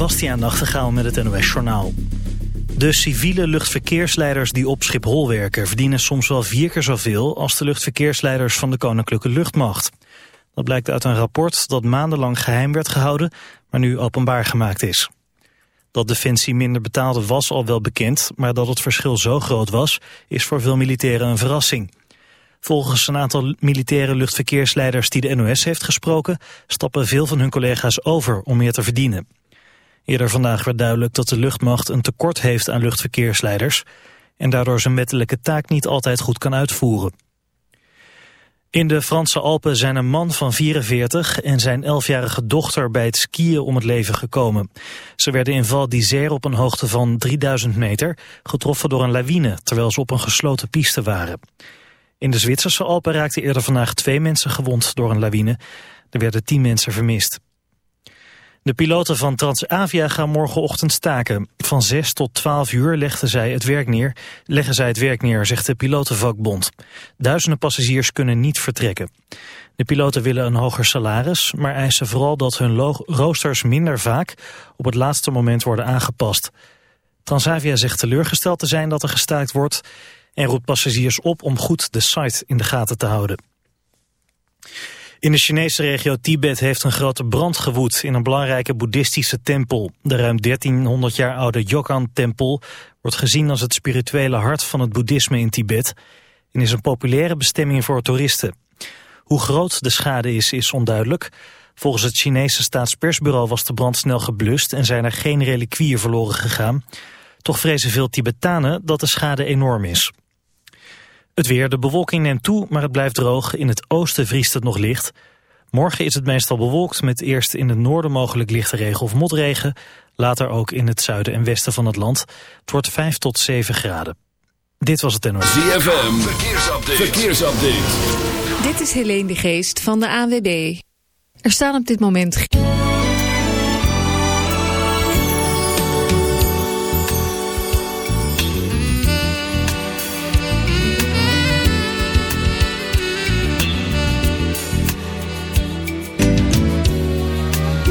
Bastiaan Nachtegaal met het NOS Journaal. De civiele luchtverkeersleiders die op Schiphol werken... verdienen soms wel vier keer zoveel als de luchtverkeersleiders van de Koninklijke Luchtmacht. Dat blijkt uit een rapport dat maandenlang geheim werd gehouden... maar nu openbaar gemaakt is. Dat Defensie minder betaalde was al wel bekend... maar dat het verschil zo groot was, is voor veel militairen een verrassing. Volgens een aantal militaire luchtverkeersleiders die de NOS heeft gesproken... stappen veel van hun collega's over om meer te verdienen. Eerder vandaag werd duidelijk dat de luchtmacht een tekort heeft aan luchtverkeersleiders... en daardoor zijn wettelijke taak niet altijd goed kan uitvoeren. In de Franse Alpen zijn een man van 44 en zijn 11-jarige dochter bij het skiën om het leven gekomen. Ze werden in Val d'Isère op een hoogte van 3000 meter getroffen door een lawine terwijl ze op een gesloten piste waren. In de Zwitserse Alpen raakten eerder vandaag twee mensen gewond door een lawine. Er werden tien mensen vermist. De piloten van Transavia gaan morgenochtend staken. Van 6 tot 12 uur leggen zij het werk neer, leggen zij het werk neer, zegt de pilotenvakbond. Duizenden passagiers kunnen niet vertrekken. De piloten willen een hoger salaris, maar eisen vooral dat hun roosters minder vaak op het laatste moment worden aangepast. Transavia zegt teleurgesteld te zijn dat er gestaakt wordt en roept passagiers op om goed de site in de gaten te houden. In de Chinese regio Tibet heeft een grote brand gewoed in een belangrijke boeddhistische tempel. De ruim 1300 jaar oude Yokan-tempel wordt gezien als het spirituele hart van het boeddhisme in Tibet en is een populaire bestemming voor toeristen. Hoe groot de schade is, is onduidelijk. Volgens het Chinese staatspersbureau was de brand snel geblust en zijn er geen reliquieën verloren gegaan. Toch vrezen veel Tibetanen dat de schade enorm is. Het weer, de bewolking neemt toe, maar het blijft droog. In het oosten vriest het nog licht. Morgen is het meestal bewolkt met eerst in het noorden mogelijk lichte regen of motregen. Later ook in het zuiden en westen van het land. Het wordt 5 tot 7 graden. Dit was het NOS. ZFM, verkeersupdate. verkeersupdate. Dit is Helene de Geest van de ANWB. Er staan op dit moment...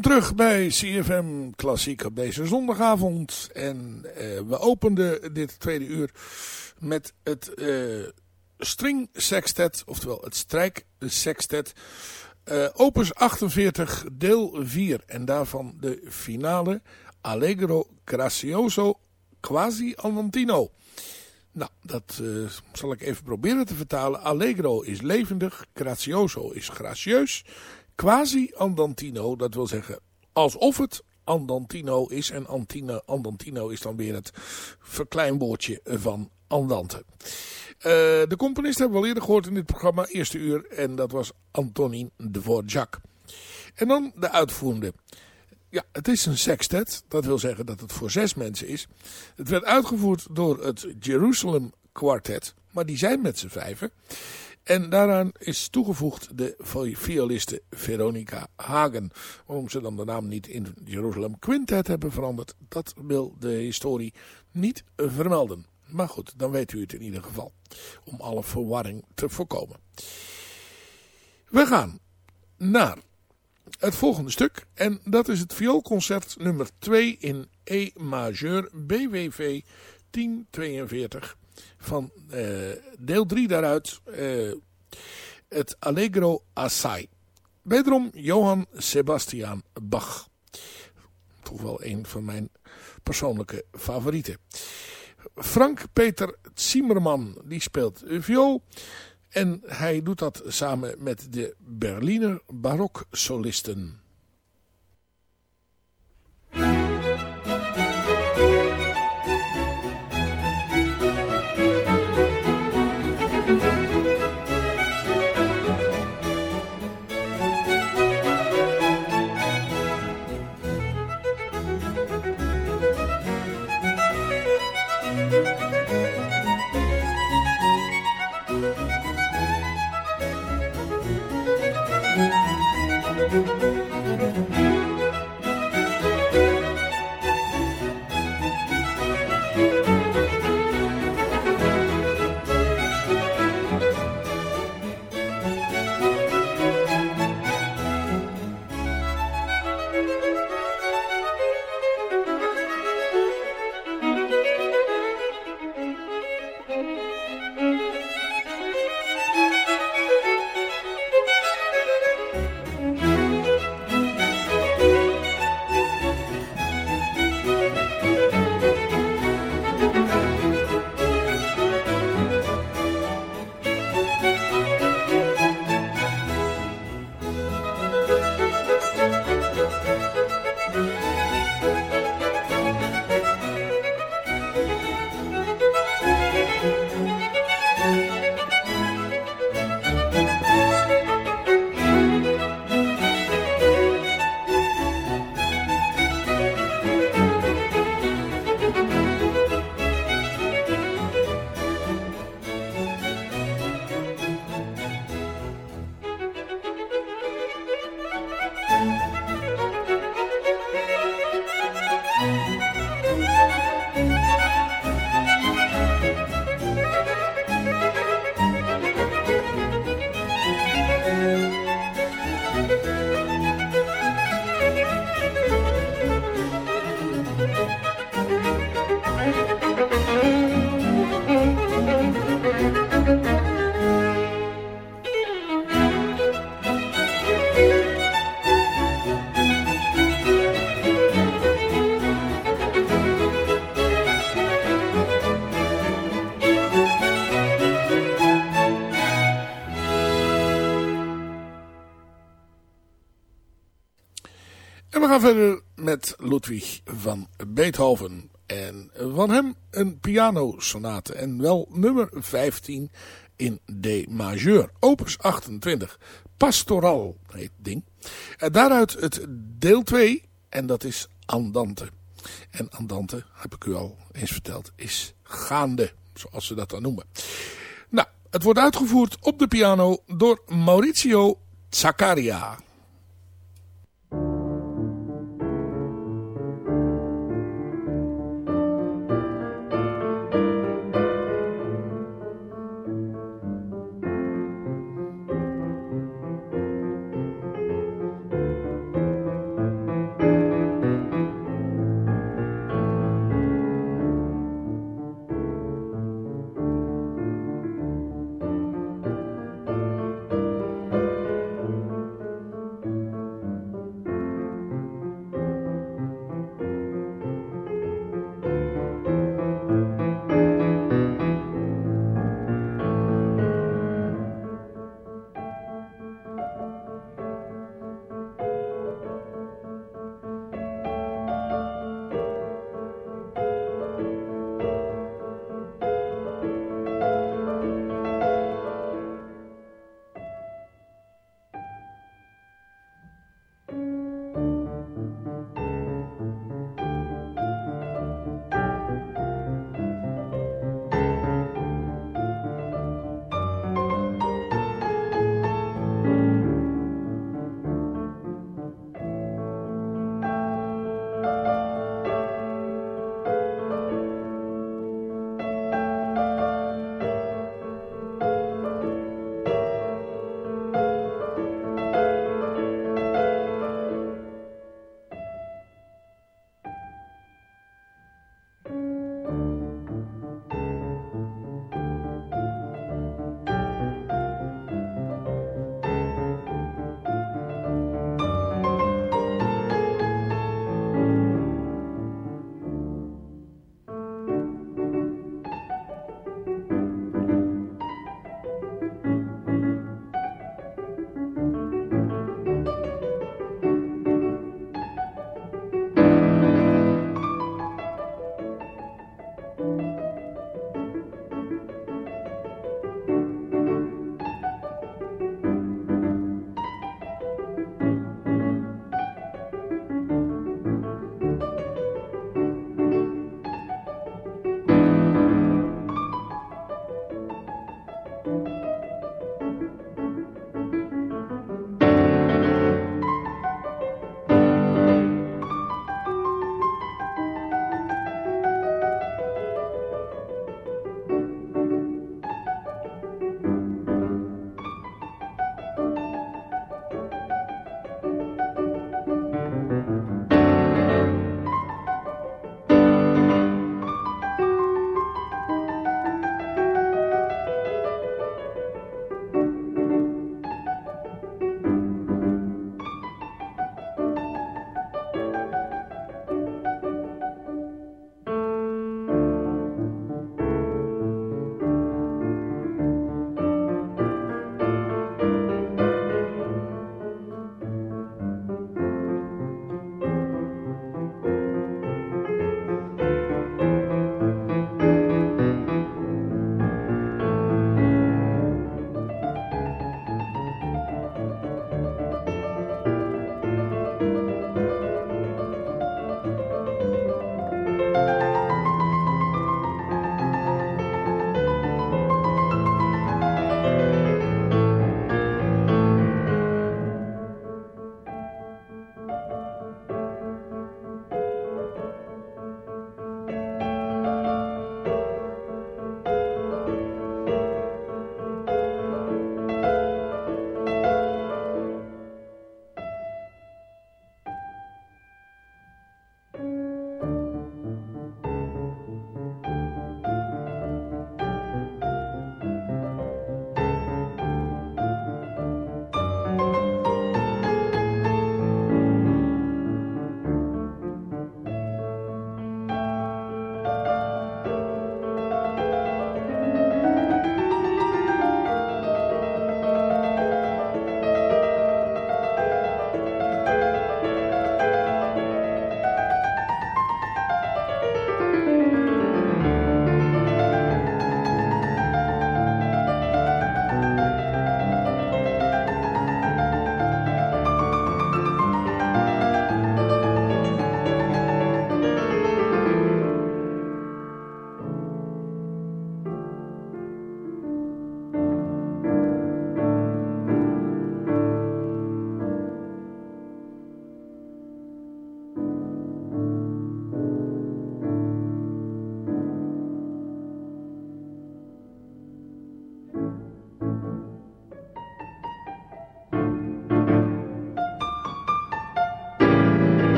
Terug bij CFM Klassiek op deze zondagavond. En uh, we openden dit tweede uur met het uh, string sextet, oftewel het strijk sextet. Uh, opus 48 deel 4 en daarvan de finale Allegro Gracioso Quasi Andantino. Nou, dat zal ik even proberen te vertalen. Allegro is levendig, Gracioso is gracieus quasi andantino, dat wil zeggen alsof het andantino is. En antino, andantino is dan weer het verkleinwoordje van andante. Uh, de componist hebben we al eerder gehoord in dit programma, eerste uur. En dat was Antonin Dvorak. En dan de uitvoerende. Ja, het is een sextet. Dat wil zeggen dat het voor zes mensen is. Het werd uitgevoerd door het Jerusalem Quartet. Maar die zijn met z'n vijven. En daaraan is toegevoegd de violiste Veronica Hagen. Waarom ze dan de naam niet in Jerusalem Quintet hebben veranderd, dat wil de historie niet vermelden. Maar goed, dan weet u het in ieder geval. Om alle verwarring te voorkomen. We gaan naar het volgende stuk. En dat is het vioolconcert nummer 2 in E majeur BWV 1042 van uh, deel 3 daaruit, uh, het Allegro Assai. Wederom Johann Sebastian Bach. Toch wel een van mijn persoonlijke favorieten. Frank Peter Zimmerman, die speelt viool. En hij doet dat samen met de Berliner baroksolisten. Met Ludwig van Beethoven. En van hem een pianosonate. En wel nummer 15 in D majeur. Opus 28. Pastoral heet het ding. En daaruit het deel 2. En dat is Andante. En Andante, heb ik u al eens verteld, is gaande. Zoals ze dat dan noemen. Nou, het wordt uitgevoerd op de piano door Maurizio Zaccaria.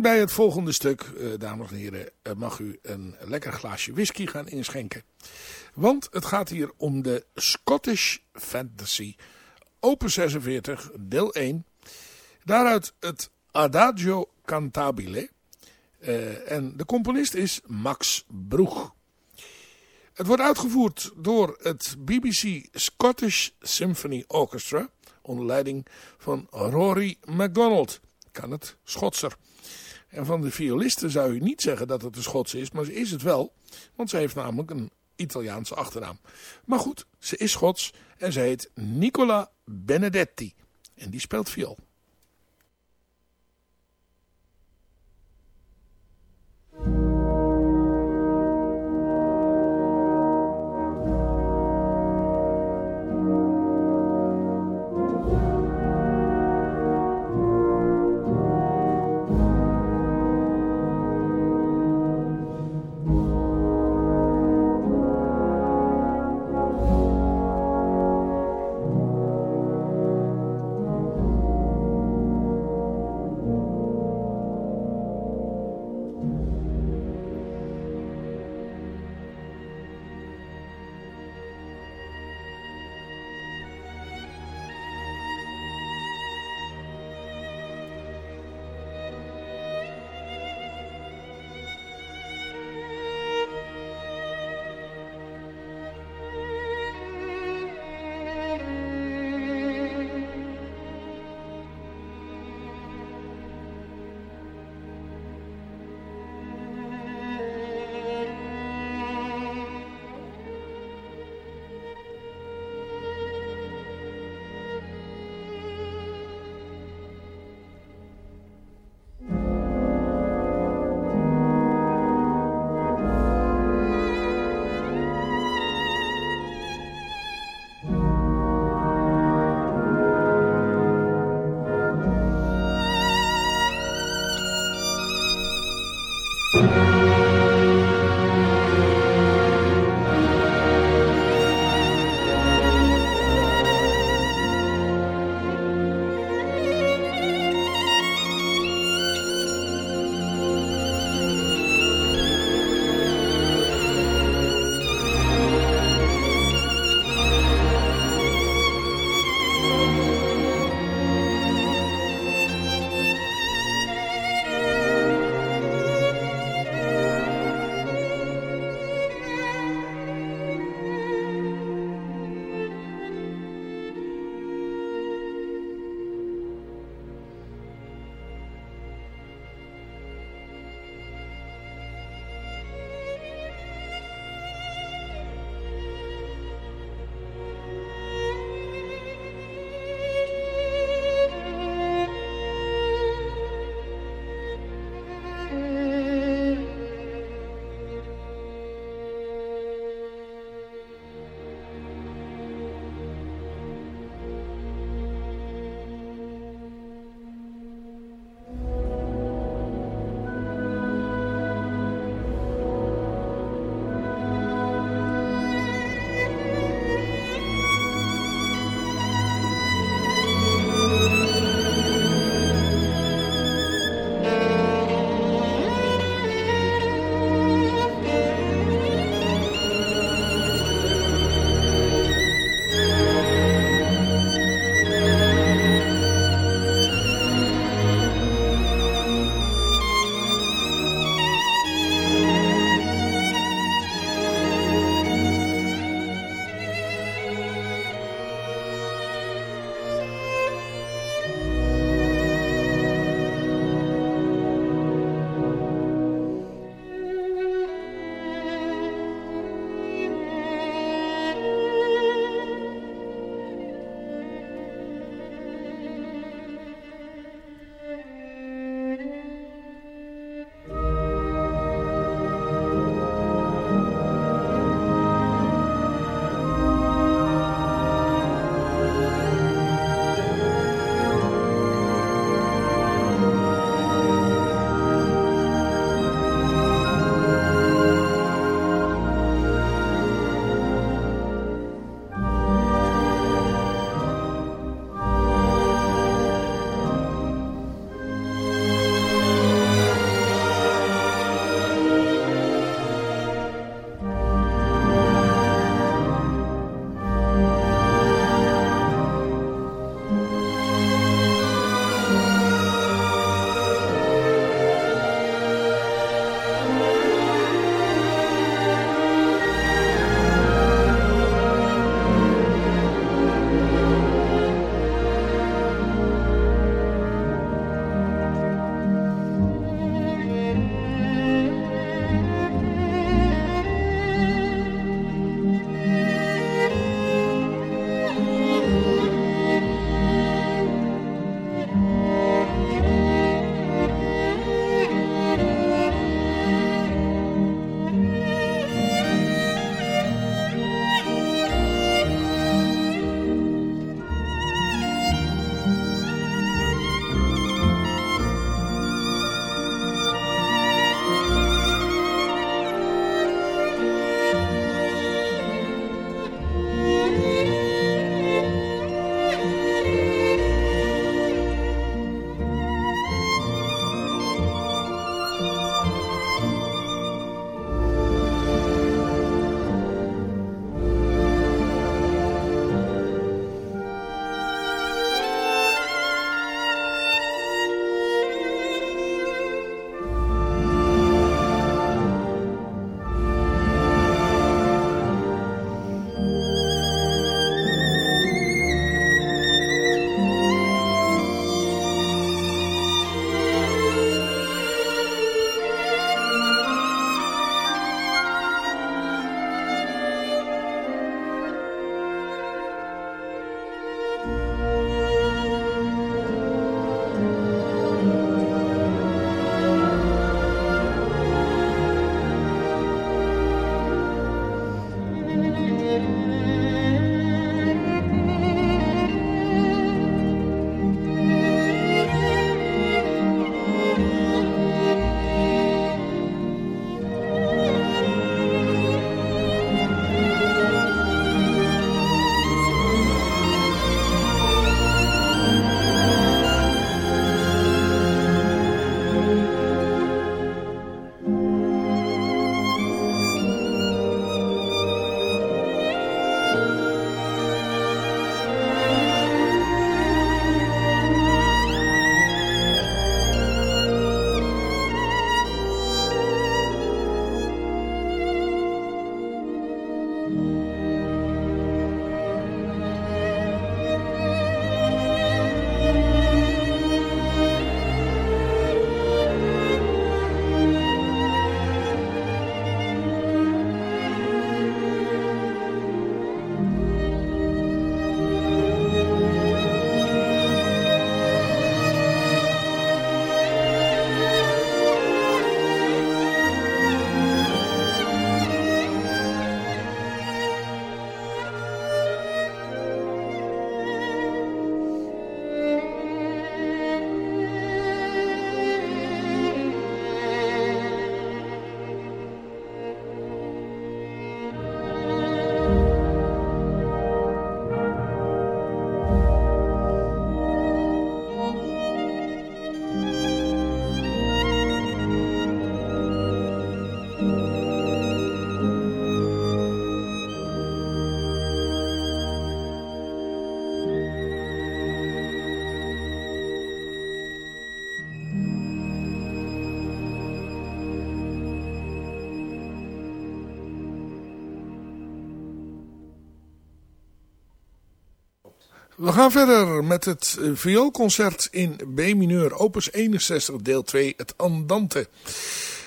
Bij het volgende stuk, uh, dames en heren, uh, mag u een lekker glaasje whisky gaan inschenken. Want het gaat hier om de Scottish Fantasy Open 46, deel 1. Daaruit het Adagio Cantabile. Uh, en de componist is Max Broeg. Het wordt uitgevoerd door het BBC Scottish Symphony Orchestra onder leiding van Rory MacDonald. Kan het Schotser. En van de violisten zou u niet zeggen dat het een Schotse is, maar ze is het wel. Want ze heeft namelijk een Italiaanse achternaam. Maar goed, ze is Schots en ze heet Nicola Benedetti. En die speelt viool. We gaan verder met het vioolconcert in B-mineur, opus 61, deel 2, het Andante.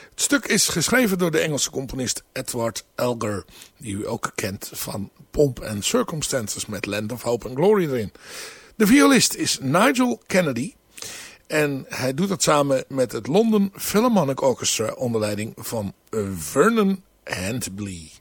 Het stuk is geschreven door de Engelse componist Edward Elgar, die u ook kent van Pomp and Circumstances met Land of Hope and Glory erin. De violist is Nigel Kennedy en hij doet dat samen met het London Philharmonic Orchestra onder leiding van Vernon Handley.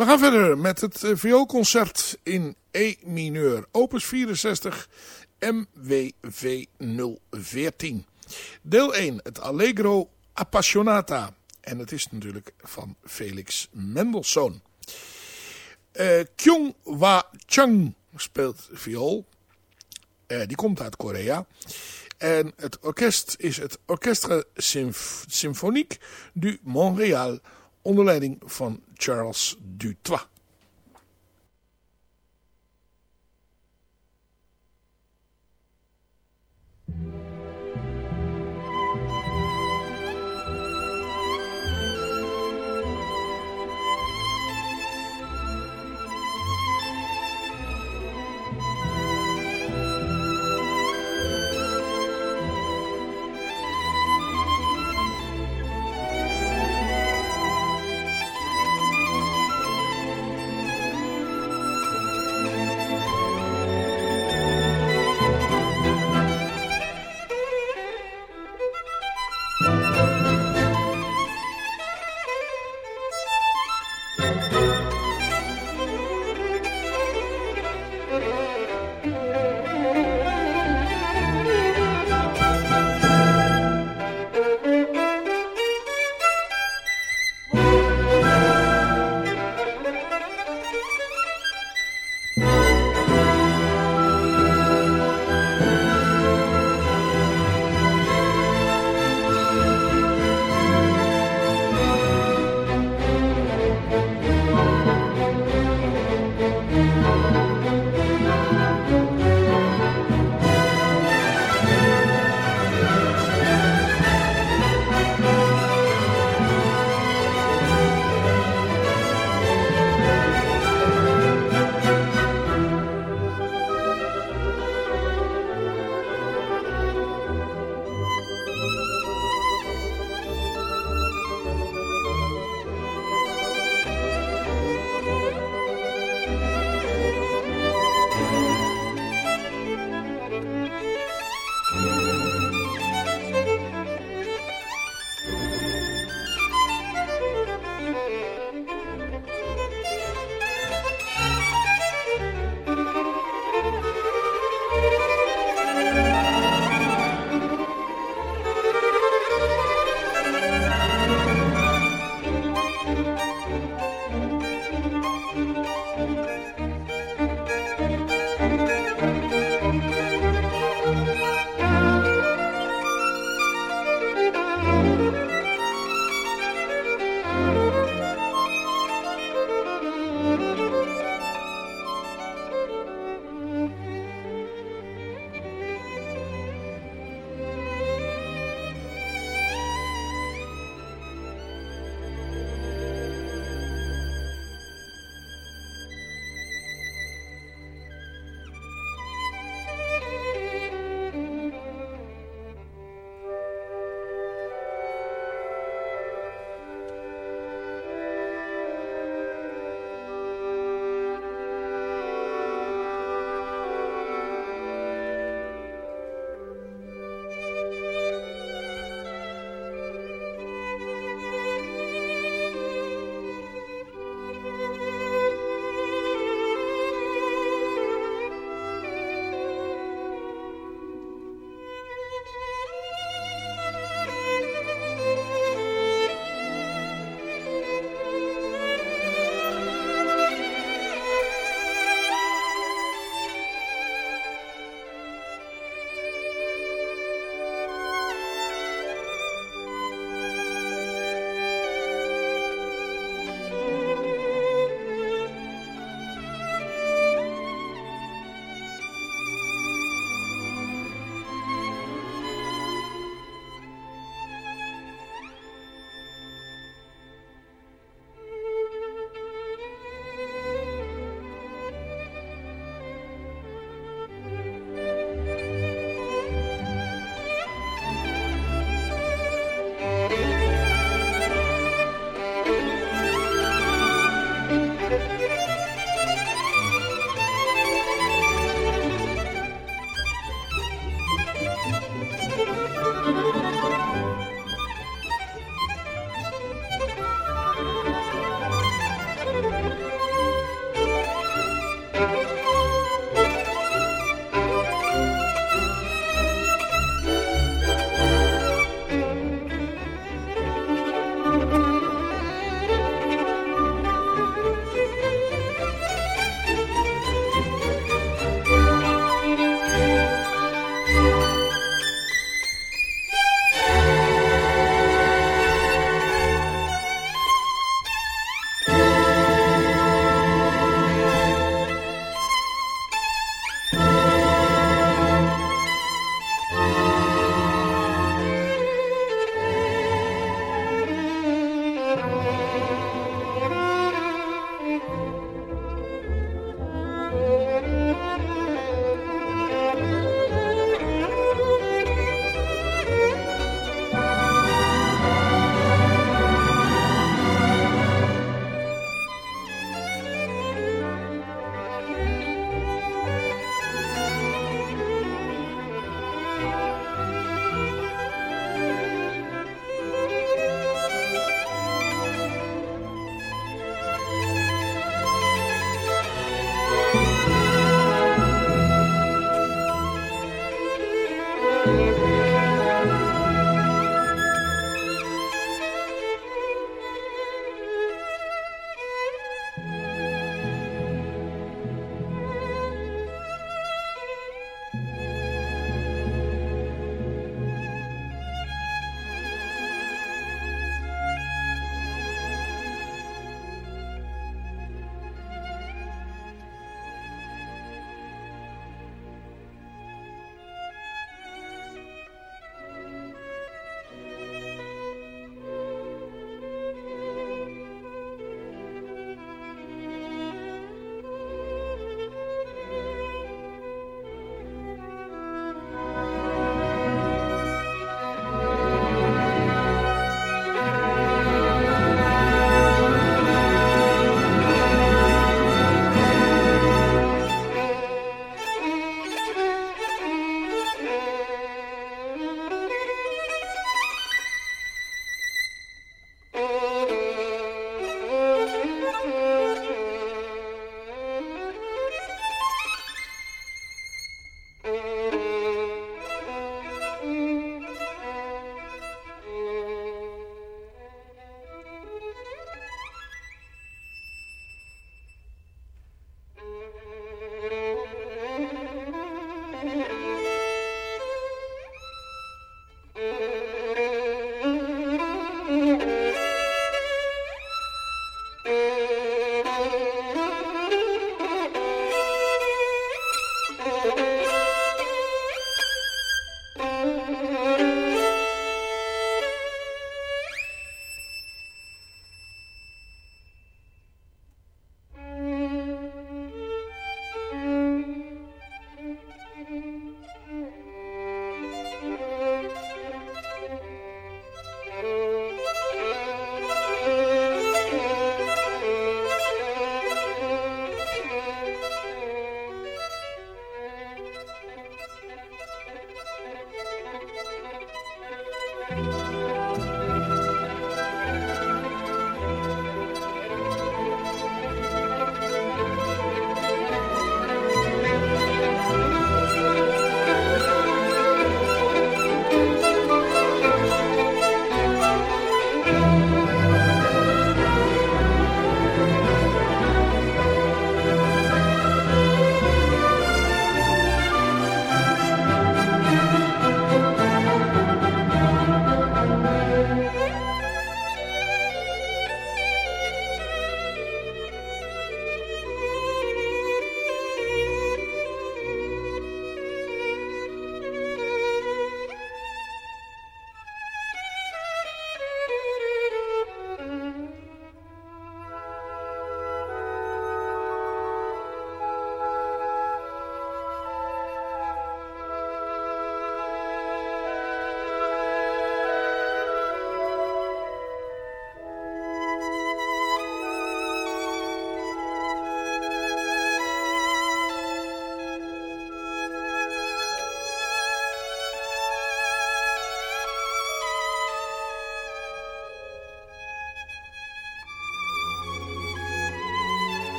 We gaan verder met het uh, vioolconcert in E mineur. Opus 64 MWV 014. Deel 1, het Allegro Appassionata. En het is natuurlijk van Felix Mendelssohn. Uh, Kyung Wa Chung speelt viool. Uh, die komt uit Korea. En het orkest is het Orchestre Symph Symphonique du Montréal onder leiding van Charles Dutoit.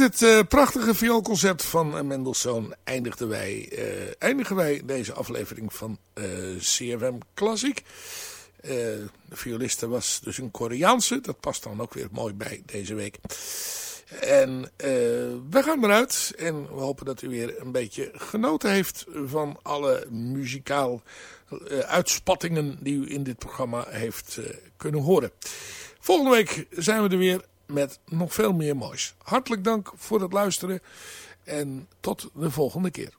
Het uh, prachtige vioolconcert van Mendelssohn eindigen wij, uh, eindigen wij deze aflevering van CFM Klassiek. de violiste was dus een Koreaanse. Dat past dan ook weer mooi bij deze week. En we gaan eruit. En we hopen dat u weer een beetje genoten heeft van alle muzikaal uitspattingen die u in dit programma heeft kunnen horen. Volgende week zijn we er weer met nog veel meer moois. Hartelijk dank voor het luisteren en tot de volgende keer.